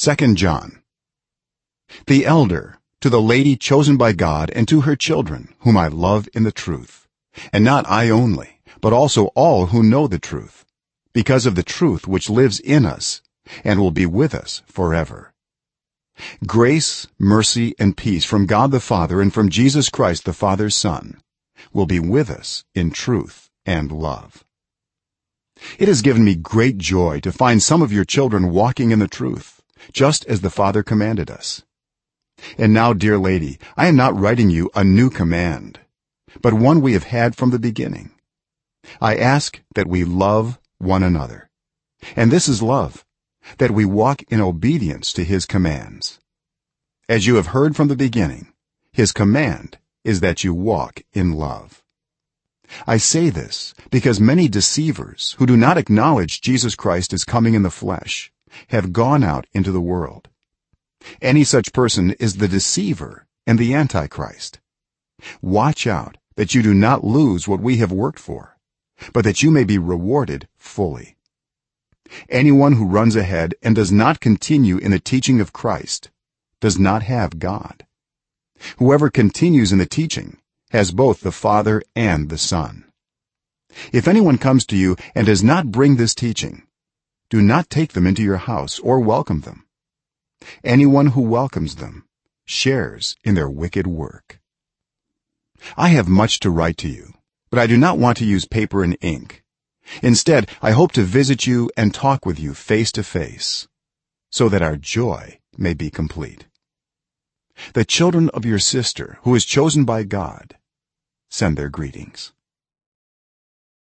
2 john. The elder to the lady chosen by god and to her children whom i love in the truth. And not i only but also all who know the truth. Because of the truth which lives in us and will be with us forever. Grace mercy and peace from god the father and from jesus christ the father's son will be with us in truth and love. It has given me great joy to find some of your children walking in the truth just as the father commanded us. And now dear lady i am not writing you a new command but one we have had from the beginning. I ask that we love one another. And this is love that we walk in obedience to his commands. As you have heard from the beginning his command is that you walk in love. I say this because many deceivers who do not acknowledge jesus christ as coming in the flesh have gone out into the world. Any such person is the deceiver and the antichrist. Watch out that you do not lose what we have worked for but that you may be rewarded fully. Anyone who runs ahead and does not continue in the teaching of Christ does not have god. Whoever continues in the teaching has both the father and the son. If anyone comes to you and does not bring this teaching do not take them into your house or welcome them. Anyone who welcomes them shares in their wicked work. I have much to write to you but i do not want to use paper and ink. Instead i hope to visit you and talk with you face to face so that our joy may be complete. The children of your sister who is chosen by god send their greetings